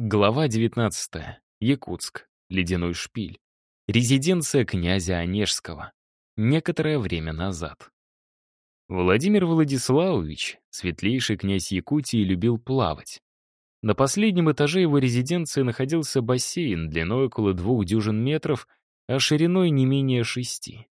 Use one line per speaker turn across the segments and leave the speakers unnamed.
Глава 19. Якутск. Ледяной шпиль. Резиденция князя Онежского. Некоторое время назад. Владимир Владиславович, светлейший князь Якутии, любил плавать. На последнем этаже его резиденции находился бассейн длиной около двух дюжин метров, а шириной не менее шести.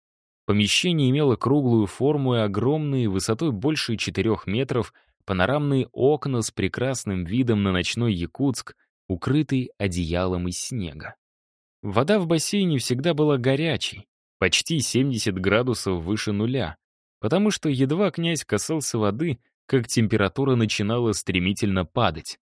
Помещение имело круглую форму и огромные, высотой больше четырех метров, панорамные окна с прекрасным видом на ночной Якутск, укрытый одеялом из снега. Вода в бассейне всегда была горячей, почти 70 градусов выше нуля, потому что едва князь касался воды, как температура начинала стремительно падать.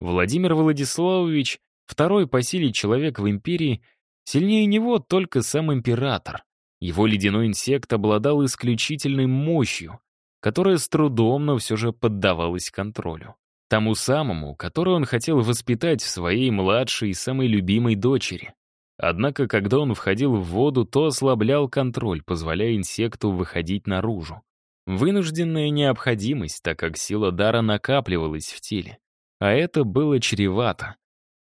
Владимир Владиславович, второй по силе человек в империи, сильнее него только сам император. Его ледяной инсект обладал исключительной мощью, которая с трудом, но все же поддавалась контролю. Тому самому, который он хотел воспитать в своей младшей и самой любимой дочери. Однако, когда он входил в воду, то ослаблял контроль, позволяя инсекту выходить наружу. Вынужденная необходимость, так как сила дара накапливалась в теле. А это было чревато.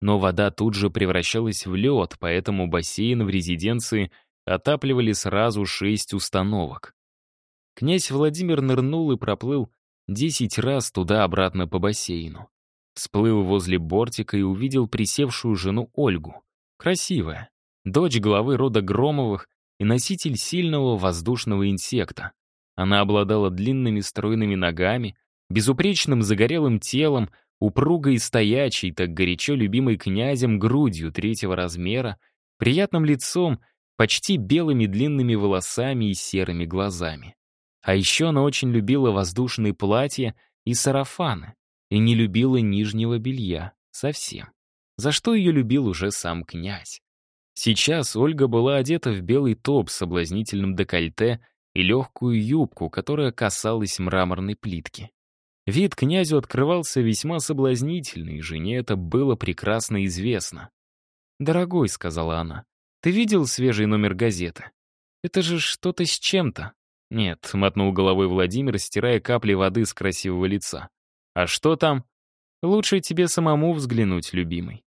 Но вода тут же превращалась в лед, поэтому бассейн в резиденции отапливали сразу шесть установок. Князь Владимир нырнул и проплыл Десять раз туда-обратно по бассейну. Всплыл возле бортика и увидел присевшую жену Ольгу. Красивая. Дочь главы рода Громовых и носитель сильного воздушного инсекта. Она обладала длинными стройными ногами, безупречным загорелым телом, упругой и стоячей, так горячо любимой князем грудью третьего размера, приятным лицом, почти белыми длинными волосами и серыми глазами. А еще она очень любила воздушные платья и сарафаны, и не любила нижнего белья совсем. За что ее любил уже сам князь. Сейчас Ольга была одета в белый топ с соблазнительным декольте и легкую юбку, которая касалась мраморной плитки. Вид князю открывался весьма соблазнительный, и жене это было прекрасно известно. «Дорогой», — сказала она, — «ты видел свежий номер газеты? Это же что-то с чем-то. «Нет», — мотнул головой Владимир, стирая капли воды с красивого лица. «А что там?» «Лучше тебе самому взглянуть, любимый».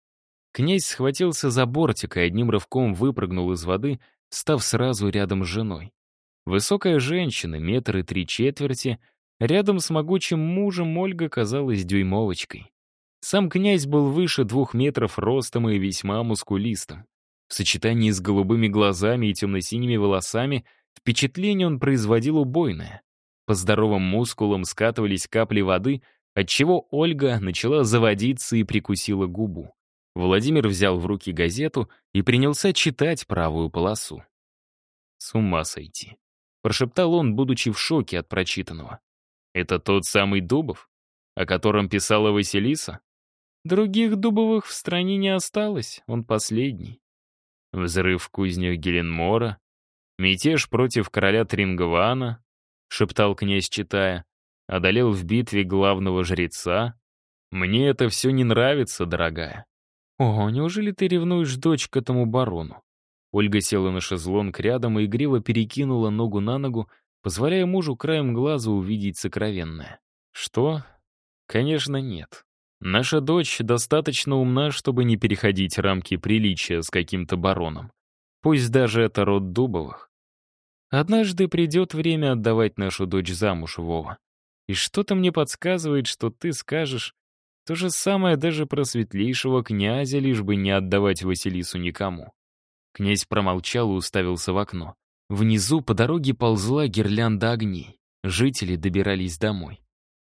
Князь схватился за бортик и одним рывком выпрыгнул из воды, став сразу рядом с женой. Высокая женщина, метр и три четверти, рядом с могучим мужем Ольга казалась дюймовочкой. Сам князь был выше двух метров ростом и весьма мускулистым. В сочетании с голубыми глазами и темно-синими волосами — Впечатление он производил убойное. По здоровым мускулам скатывались капли воды, отчего Ольга начала заводиться и прикусила губу. Владимир взял в руки газету и принялся читать правую полосу. «С ума сойти», — прошептал он, будучи в шоке от прочитанного. «Это тот самый Дубов, о котором писала Василиса? Других Дубовых в стране не осталось, он последний. Взрыв в кузнях Геленмора, Мятеж против короля Трингвана, шептал князь, читая, одолел в битве главного жреца. Мне это все не нравится, дорогая. О, неужели ты ревнуешь дочь к этому барону? Ольга села на шезлонг рядом и игриво перекинула ногу на ногу, позволяя мужу краем глаза увидеть сокровенное. Что? Конечно, нет. Наша дочь достаточно умна, чтобы не переходить рамки приличия с каким-то бароном. Пусть даже это род Дубовых. Однажды придет время отдавать нашу дочь замуж, Вова. И что-то мне подсказывает, что ты скажешь то же самое даже про светлейшего князя, лишь бы не отдавать Василису никому. Князь промолчал и уставился в окно. Внизу по дороге ползла гирлянда огней. Жители добирались домой.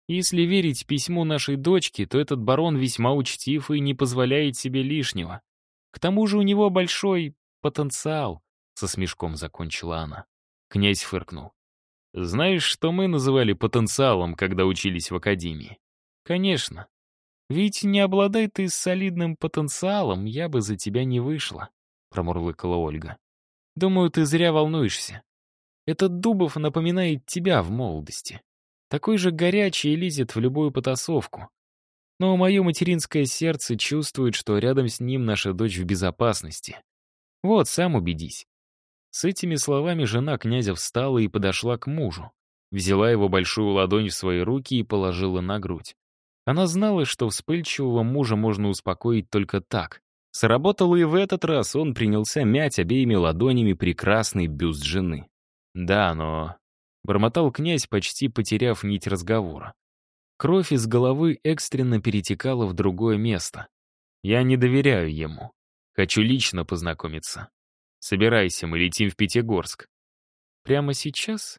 Если верить письму нашей дочки, то этот барон весьма учтив и не позволяет себе лишнего. К тому же у него большой потенциал, со смешком закончила она. Князь фыркнул. «Знаешь, что мы называли потенциалом, когда учились в академии?» «Конечно. Ведь не обладай ты солидным потенциалом, я бы за тебя не вышла», — промурлыкала Ольга. «Думаю, ты зря волнуешься. Этот Дубов напоминает тебя в молодости. Такой же горячий и лезет в любую потасовку. Но мое материнское сердце чувствует, что рядом с ним наша дочь в безопасности. Вот, сам убедись. С этими словами жена князя встала и подошла к мужу. Взяла его большую ладонь в свои руки и положила на грудь. Она знала, что вспыльчивого мужа можно успокоить только так. Сработало и в этот раз он принялся мять обеими ладонями прекрасный бюст жены. «Да, но...» — бормотал князь, почти потеряв нить разговора. Кровь из головы экстренно перетекала в другое место. Я не доверяю ему. Хочу лично познакомиться. Собирайся, мы летим в Пятигорск. Прямо сейчас?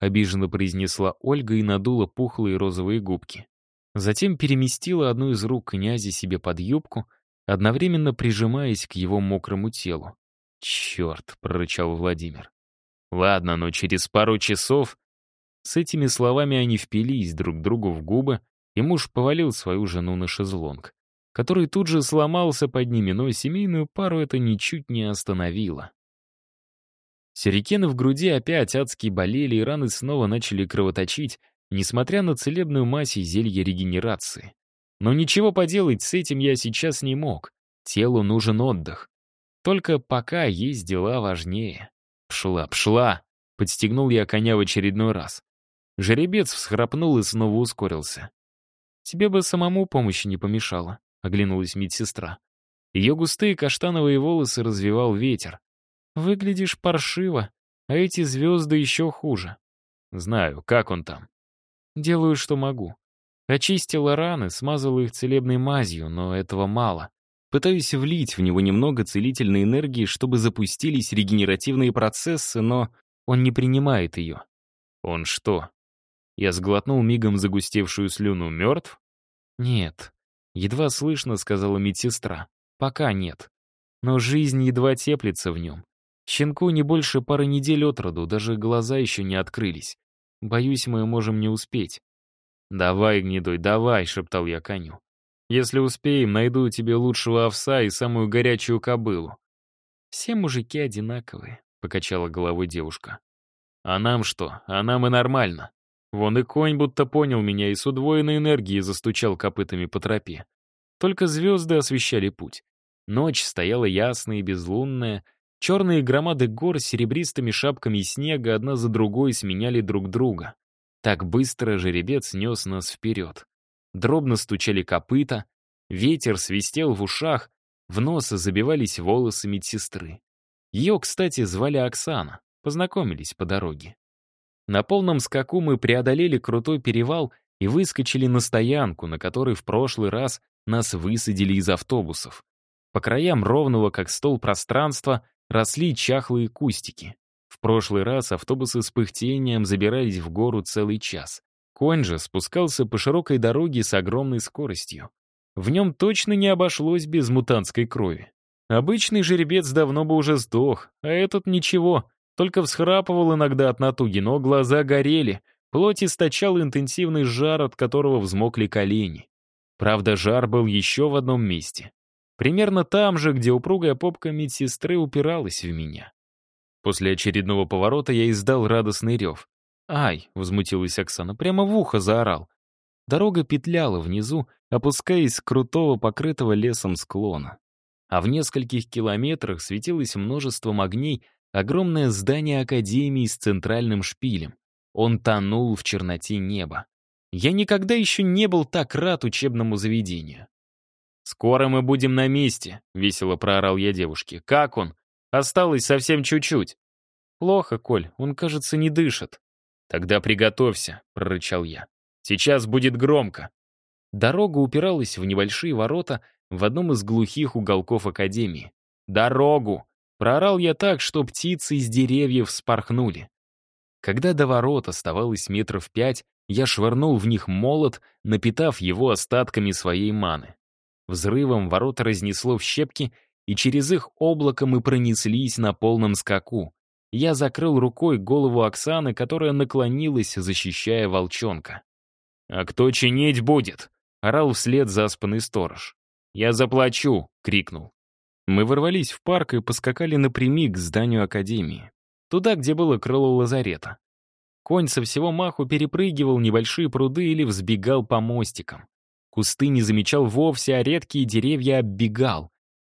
Обиженно произнесла Ольга и надула пухлые розовые губки. Затем переместила одну из рук князя себе под юбку, одновременно прижимаясь к его мокрому телу. «Черт!» — прорычал Владимир. «Ладно, но через пару часов...» С этими словами они впились друг другу в губы, и муж повалил свою жену на шезлонг, который тут же сломался под ними, но семейную пару это ничуть не остановило. Сюрикены в груди опять адски болели, и раны снова начали кровоточить, несмотря на целебную мазь и зелье регенерации. Но ничего поделать с этим я сейчас не мог. Телу нужен отдых. Только пока есть дела важнее. Пшла, пшла. Подстегнул я коня в очередной раз. Жеребец всхрапнул и снова ускорился. «Тебе бы самому помощи не помешало», — оглянулась медсестра. Ее густые каштановые волосы развивал ветер. «Выглядишь паршиво, а эти звезды еще хуже». «Знаю, как он там?» «Делаю, что могу. Очистила раны, смазала их целебной мазью, но этого мало. Пытаюсь влить в него немного целительной энергии, чтобы запустились регенеративные процессы, но он не принимает ее. Он что? Я сглотнул мигом загустевшую слюну. Мертв? Нет. Едва слышно, сказала медсестра. Пока нет. Но жизнь едва теплится в нем. Щенку не больше пары недель от роду, даже глаза еще не открылись. Боюсь, мы можем не успеть. «Давай, гнедой, давай», — шептал я коню. «Если успеем, найду тебе лучшего овса и самую горячую кобылу». «Все мужики одинаковые», — покачала головой девушка. «А нам что? А нам и нормально. Вон и конь будто понял меня и с удвоенной энергией застучал копытами по тропе. Только звезды освещали путь. Ночь стояла ясная и безлунная, черные громады гор с серебристыми шапками снега одна за другой сменяли друг друга. Так быстро жеребец нес нас вперед. Дробно стучали копыта, ветер свистел в ушах, в нос забивались волосы медсестры. Ее, кстати, звали Оксана, познакомились по дороге. На полном скаку мы преодолели крутой перевал и выскочили на стоянку, на которой в прошлый раз нас высадили из автобусов. По краям ровного, как стол пространства, росли чахлые кустики. В прошлый раз автобусы с пыхтением забирались в гору целый час. Конь же спускался по широкой дороге с огромной скоростью. В нем точно не обошлось без мутантской крови. Обычный жеребец давно бы уже сдох, а этот ничего, только всхрапывал иногда от натуги, но глаза горели, плоть источала интенсивный жар, от которого взмокли колени. Правда, жар был еще в одном месте. Примерно там же, где упругая попка медсестры упиралась в меня. После очередного поворота я издал радостный рев. «Ай!» — возмутилась Оксана, прямо в ухо заорал. Дорога петляла внизу, опускаясь с крутого покрытого лесом склона. А в нескольких километрах светилось множеством огней огромное здание Академии с центральным шпилем. Он тонул в черноте неба. Я никогда еще не был так рад учебному заведению. «Скоро мы будем на месте», — весело проорал я девушке. «Как он?» Осталось совсем чуть-чуть. Плохо, Коль, он, кажется, не дышит. Тогда приготовься, прорычал я. Сейчас будет громко. Дорога упиралась в небольшие ворота в одном из глухих уголков Академии. «Дорогу!» — проорал я так, что птицы из деревьев спорхнули. Когда до ворот оставалось метров пять, я швырнул в них молот, напитав его остатками своей маны. Взрывом ворота разнесло в щепки, и через их облако мы пронеслись на полном скаку. Я закрыл рукой голову Оксаны, которая наклонилась, защищая волчонка. «А кто чинить будет?» — орал вслед заспанный сторож. «Я заплачу!» — крикнул. Мы ворвались в парк и поскакали напрямик к зданию Академии. Туда, где было крыло лазарета. Конь со всего маху перепрыгивал небольшие пруды или взбегал по мостикам. Кусты не замечал вовсе, а редкие деревья оббегал.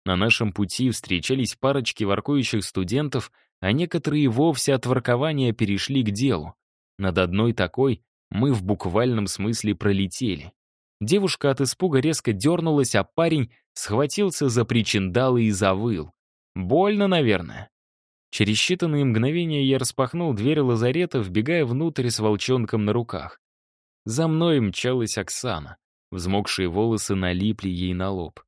На нашем пути встречались парочки воркующих студентов, а некоторые вовсе от воркования перешли к делу. Над одной такой мы в буквальном смысле пролетели. Девушка от испуга резко дернулась, а парень схватился за причиндалы и завыл. Больно, наверное. Через считанные мгновения я распахнул дверь лазарета, вбегая внутрь с волчонком на руках. За мной мчалась Оксана. Взмокшие волосы налипли ей на лоб.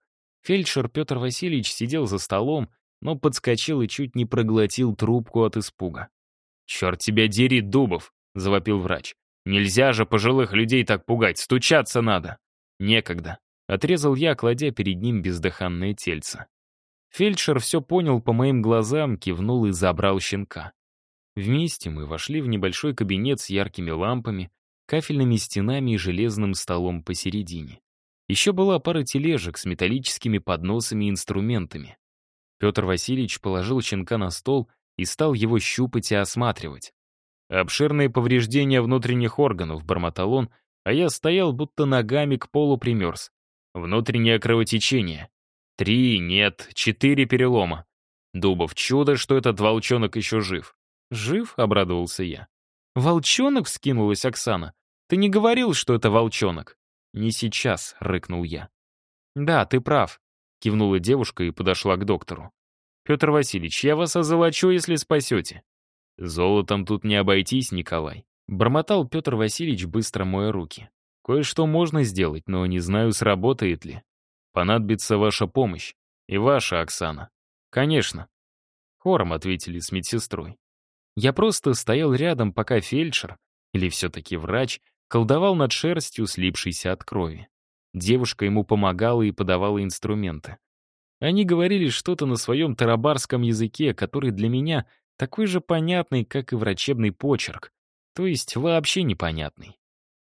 Фельдшер Петр Васильевич сидел за столом, но подскочил и чуть не проглотил трубку от испуга. «Черт тебя дери, Дубов!» — завопил врач. «Нельзя же пожилых людей так пугать, стучаться надо!» «Некогда», — отрезал я, кладя перед ним бездыханное тельце. Фельдшер все понял по моим глазам, кивнул и забрал щенка. Вместе мы вошли в небольшой кабинет с яркими лампами, кафельными стенами и железным столом посередине. Еще была пара тележек с металлическими подносами и инструментами. Петр Васильевич положил щенка на стол и стал его щупать и осматривать. «Обширные повреждения внутренних органов», — бормотал он, а я стоял, будто ногами к полу примерз. «Внутреннее кровотечение. Три, нет, четыре перелома. Дубов, чудо, что этот волчонок еще жив». «Жив?» — обрадовался я. «Волчонок?» — вскинулась Оксана. «Ты не говорил, что это волчонок?» «Не сейчас», — рыкнул я. «Да, ты прав», — кивнула девушка и подошла к доктору. «Петр Васильевич, я вас озолочу, если спасете». «Золотом тут не обойтись, Николай», — бормотал Петр Васильевич, быстро моя руки. «Кое-что можно сделать, но не знаю, сработает ли. Понадобится ваша помощь. И ваша, Оксана». «Конечно». Хором ответили с медсестрой. Я просто стоял рядом, пока фельдшер, или все-таки врач, колдовал над шерстью, слипшейся от крови. Девушка ему помогала и подавала инструменты. Они говорили что-то на своем тарабарском языке, который для меня такой же понятный, как и врачебный почерк, то есть вообще непонятный.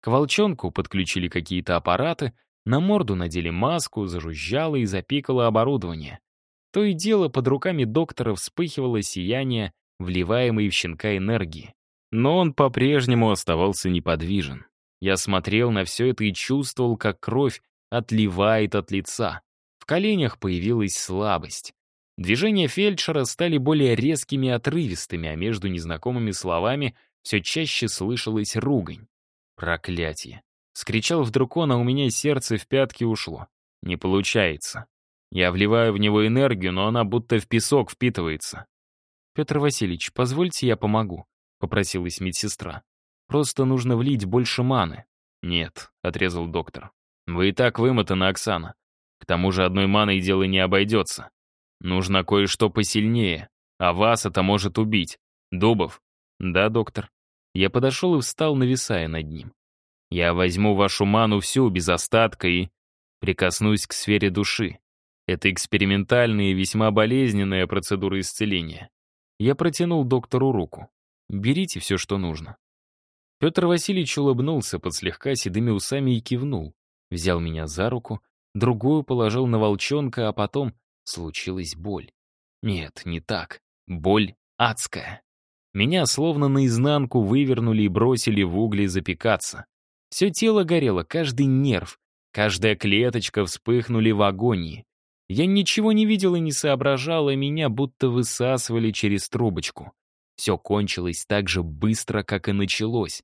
К волчонку подключили какие-то аппараты, на морду надели маску, зажужжало и запикало оборудование. То и дело под руками доктора вспыхивало сияние, вливаемой в щенка энергии. Но он по-прежнему оставался неподвижен. Я смотрел на все это и чувствовал, как кровь отливает от лица. В коленях появилась слабость. Движения фельдшера стали более резкими и отрывистыми, а между незнакомыми словами все чаще слышалась ругань. «Проклятие!» — скричал вдруг он, а у меня сердце в пятки ушло. «Не получается. Я вливаю в него энергию, но она будто в песок впитывается». «Петр Васильевич, позвольте я помогу», — попросилась медсестра. Просто нужно влить больше маны». «Нет», — отрезал доктор. «Вы и так вымотаны, Оксана. К тому же одной маной дело не обойдется. Нужно кое-что посильнее, а вас это может убить. Дубов?» «Да, доктор». Я подошел и встал, нависая над ним. «Я возьму вашу ману всю, без остатка, и прикоснусь к сфере души. Это экспериментальная и весьма болезненная процедура исцеления. Я протянул доктору руку. Берите все, что нужно. Петр Васильевич улыбнулся под слегка седыми усами и кивнул. Взял меня за руку, другую положил на волчонка, а потом случилась боль. Нет, не так. Боль адская. Меня словно наизнанку вывернули и бросили в угли запекаться. Все тело горело, каждый нерв, каждая клеточка вспыхнули в агонии. Я ничего не видел и не соображал, а меня будто высасывали через трубочку. Все кончилось так же быстро, как и началось.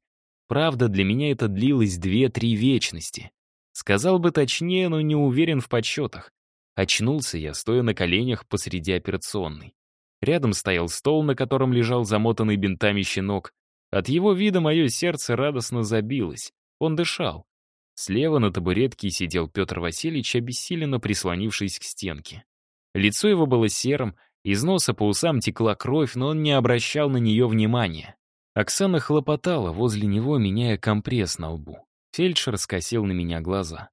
Правда, для меня это длилось две-три вечности. Сказал бы точнее, но не уверен в подсчетах. Очнулся я, стоя на коленях посреди операционной. Рядом стоял стол, на котором лежал замотанный бинтами щенок. От его вида мое сердце радостно забилось. Он дышал. Слева на табуретке сидел Петр Васильевич, обессиленно прислонившись к стенке. Лицо его было серым, из носа по усам текла кровь, но он не обращал на нее внимания. Оксана хлопотала возле него, меняя компресс на лбу. Фельдшер скосил на меня глаза.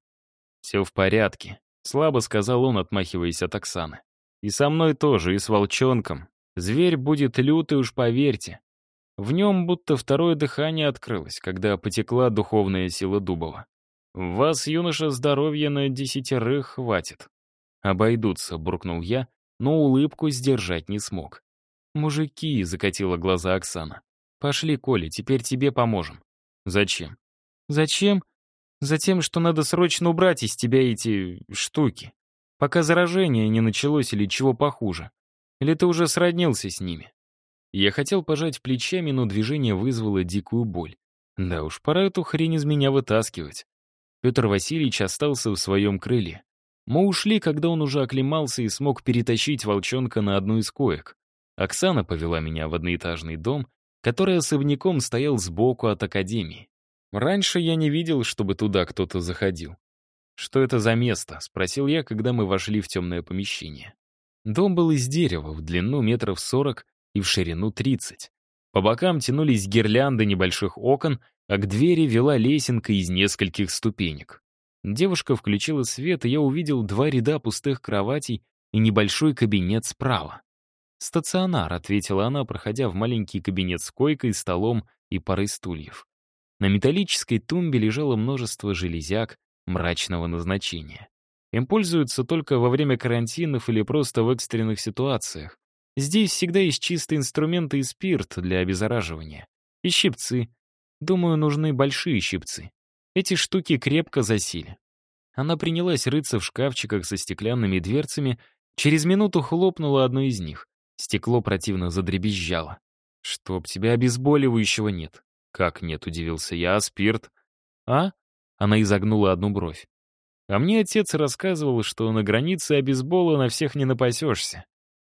«Все в порядке», — слабо сказал он, отмахиваясь от Оксаны. «И со мной тоже, и с волчонком. Зверь будет лютый, уж поверьте». В нем будто второе дыхание открылось, когда потекла духовная сила Дубова. «В вас, юноша, здоровья на десятерых хватит». «Обойдутся», — буркнул я, но улыбку сдержать не смог. «Мужики», — закатила глаза Оксана. «Пошли, Коля, теперь тебе поможем». «Зачем?» «Зачем? Затем, что надо срочно убрать из тебя эти... штуки. Пока заражение не началось или чего похуже. Или ты уже сроднился с ними?» Я хотел пожать плечами, но движение вызвало дикую боль. Да уж, пора эту хрень из меня вытаскивать. Петр Васильевич остался в своем крыле. Мы ушли, когда он уже оклемался и смог перетащить волчонка на одну из коек. Оксана повела меня в одноэтажный дом, который особняком стоял сбоку от академии. Раньше я не видел, чтобы туда кто-то заходил. «Что это за место?» — спросил я, когда мы вошли в темное помещение. Дом был из дерева, в длину метров сорок и в ширину тридцать. По бокам тянулись гирлянды небольших окон, а к двери вела лесенка из нескольких ступенек. Девушка включила свет, и я увидел два ряда пустых кроватей и небольшой кабинет справа. «Стационар», — ответила она, проходя в маленький кабинет с койкой, столом и парой стульев. На металлической тумбе лежало множество железяк мрачного назначения. Им пользуются только во время карантинов или просто в экстренных ситуациях. Здесь всегда есть чистые инструменты и спирт для обеззараживания. И щипцы. Думаю, нужны большие щипцы. Эти штуки крепко засили. Она принялась рыться в шкафчиках со стеклянными дверцами, через минуту хлопнула одну из них. Стекло противно задребезжало. «Чтоб тебя обезболивающего нет». «Как нет?» — удивился я. «А спирт?» «А?» — она изогнула одну бровь. «А мне отец рассказывал, что на границе обезбола на всех не напасешься.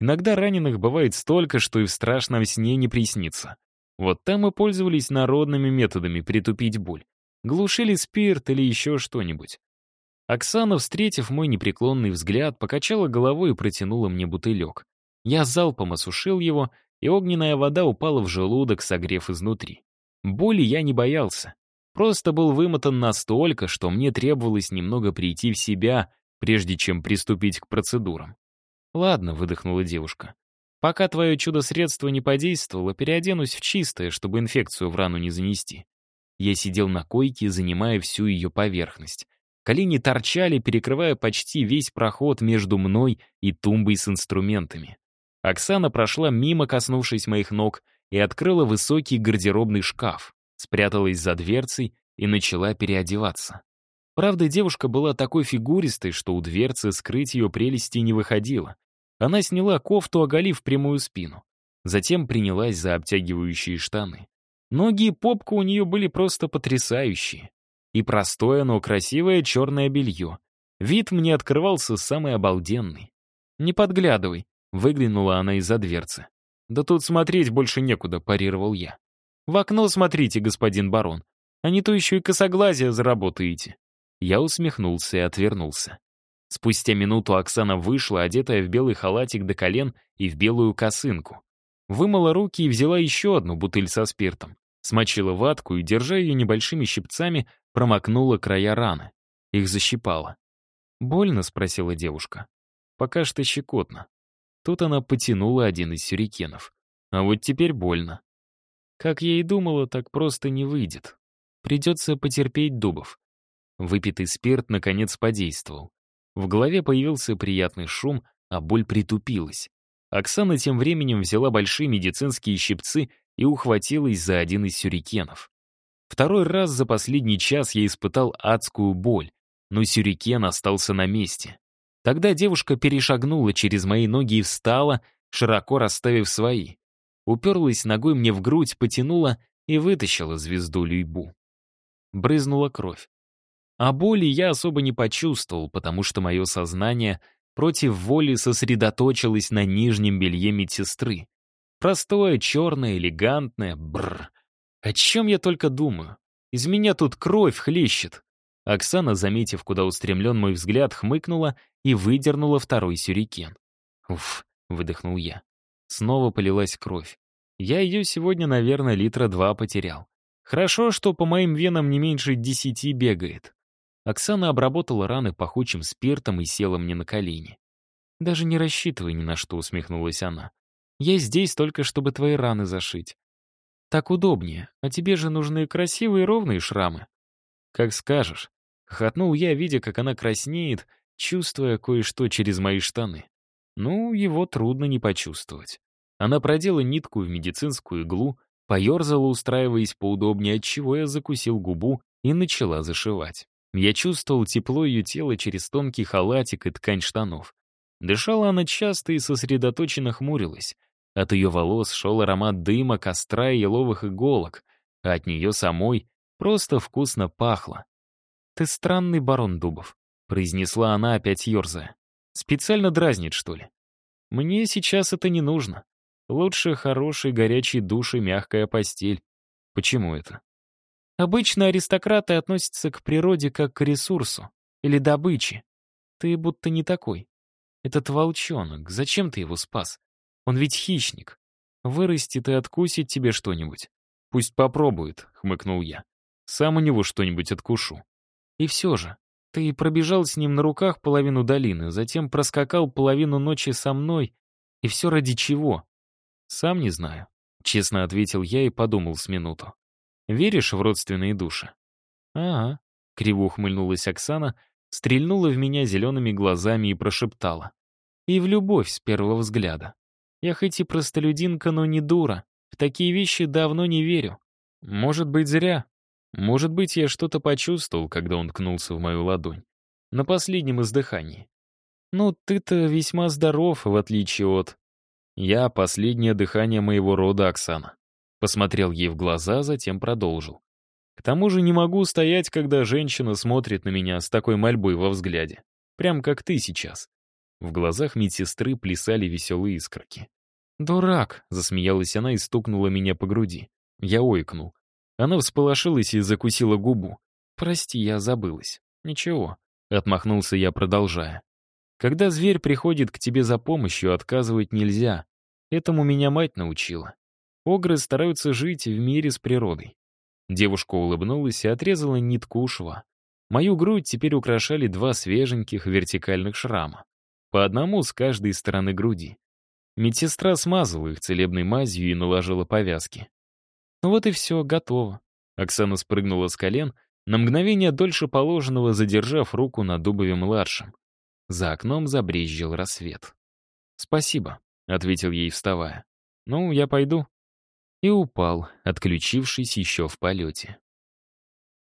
Иногда раненых бывает столько, что и в страшном сне не приснится. Вот там мы пользовались народными методами притупить боль. Глушили спирт или еще что-нибудь. Оксана, встретив мой непреклонный взгляд, покачала головой и протянула мне бутылек. Я залпом осушил его, и огненная вода упала в желудок, согрев изнутри. Боли я не боялся. Просто был вымотан настолько, что мне требовалось немного прийти в себя, прежде чем приступить к процедурам. «Ладно», — выдохнула девушка. «Пока твое чудо-средство не подействовало, переоденусь в чистое, чтобы инфекцию в рану не занести». Я сидел на койке, занимая всю ее поверхность. Колени торчали, перекрывая почти весь проход между мной и тумбой с инструментами. Оксана прошла мимо, коснувшись моих ног, и открыла высокий гардеробный шкаф, спряталась за дверцей и начала переодеваться. Правда, девушка была такой фигуристой, что у дверцы скрыть ее прелести не выходило. Она сняла кофту, оголив прямую спину. Затем принялась за обтягивающие штаны. Ноги и попка у нее были просто потрясающие. И простое, но красивое черное белье. Вид мне открывался самый обалденный. «Не подглядывай», Выглянула она из-за дверцы. «Да тут смотреть больше некуда», — парировал я. «В окно смотрите, господин барон, а не то еще и косоглазие заработаете». Я усмехнулся и отвернулся. Спустя минуту Оксана вышла, одетая в белый халатик до колен и в белую косынку. Вымыла руки и взяла еще одну бутыль со спиртом. Смочила ватку и, держа ее небольшими щипцами, промокнула края раны. Их защипала. «Больно?» — спросила девушка. «Пока что щекотно. Тут она потянула один из сюрикенов. А вот теперь больно. Как я и думала, так просто не выйдет. Придется потерпеть дубов. Выпитый спирт, наконец, подействовал. В голове появился приятный шум, а боль притупилась. Оксана тем временем взяла большие медицинские щипцы и ухватилась за один из сюрикенов. Второй раз за последний час я испытал адскую боль, но сюрикен остался на месте. Тогда девушка перешагнула через мои ноги и встала, широко расставив свои. Уперлась ногой мне в грудь, потянула и вытащила звезду Люйбу. Брызнула кровь. А боли я особо не почувствовал, потому что мое сознание против воли сосредоточилось на нижнем белье медсестры. Простое, черное, элегантное, бррр. О чем я только думаю? Из меня тут кровь хлещет. Оксана, заметив, куда устремлен мой взгляд, хмыкнула и выдернула второй сюрикен. «Уф», — выдохнул я. Снова полилась кровь. Я ее сегодня, наверное, литра два потерял. Хорошо, что по моим венам не меньше десяти бегает. Оксана обработала раны пахучим спиртом и села мне на колени. «Даже не рассчитывай ни на что», — усмехнулась она. «Я здесь только, чтобы твои раны зашить. Так удобнее, а тебе же нужны красивые ровные шрамы». «Как скажешь», — хохотнул я, видя, как она краснеет, чувствуя кое-что через мои штаны. Ну, его трудно не почувствовать. Она продела нитку в медицинскую иглу, поерзала, устраиваясь поудобнее, отчего я закусил губу и начала зашивать. Я чувствовал тепло ее тела через тонкий халатик и ткань штанов. Дышала она часто и сосредоточенно хмурилась. От ее волос шел аромат дыма, костра и еловых иголок, а от нее самой просто вкусно пахло. «Ты странный барон Дубов», — произнесла она, опять ерзая. «Специально дразнит, что ли? Мне сейчас это не нужно. Лучше хороший горячий душ и мягкая постель. Почему это? Обычно аристократы относятся к природе как к ресурсу или добыче. Ты будто не такой. Этот волчонок, зачем ты его спас? Он ведь хищник. Вырастет и откусит тебе что-нибудь. Пусть попробует, хмыкнул я. Сам у него что-нибудь откушу. И все же, ты пробежал с ним на руках половину долины, затем проскакал половину ночи со мной. И все ради чего? Сам не знаю. Честно ответил я и подумал с минуту. Веришь в родственные души? Ага. Криво ухмыльнулась Оксана, стрельнула в меня зелеными глазами и прошептала. И в любовь с первого взгляда. Я хоть и простолюдинка, но не дура. В такие вещи давно не верю. Может быть, зря. Может быть, я что-то почувствовал, когда он ткнулся в мою ладонь. На последнем издыхании. Ну, ты-то весьма здоров, в отличие от... Я — последнее дыхание моего рода, Оксана. Посмотрел ей в глаза, затем продолжил. К тому же не могу стоять, когда женщина смотрит на меня с такой мольбой во взгляде. Прям как ты сейчас. В глазах медсестры плясали веселые искорки. «Дурак!» — засмеялась она и стукнула меня по груди. Я ойкнул. Она всполошилась и закусила губу. «Прости, я забылась». «Ничего», — отмахнулся я, продолжая. Когда зверь приходит к тебе за помощью, отказывать нельзя. Этому меня мать научила. Огры стараются жить в мире с природой. Девушка улыбнулась и отрезала нитку у шва. Мою грудь теперь украшали два свеженьких вертикальных шрама. По одному с каждой стороны груди. Медсестра смазала их целебной мазью и наложила повязки. Ну вот и все, готово. Оксана спрыгнула с колен, на мгновение дольше положенного задержав руку на Дубове-младшем. За окном забрезжил рассвет. «Спасибо», — ответил ей, вставая. «Ну, я пойду». И упал, отключившись еще в полете.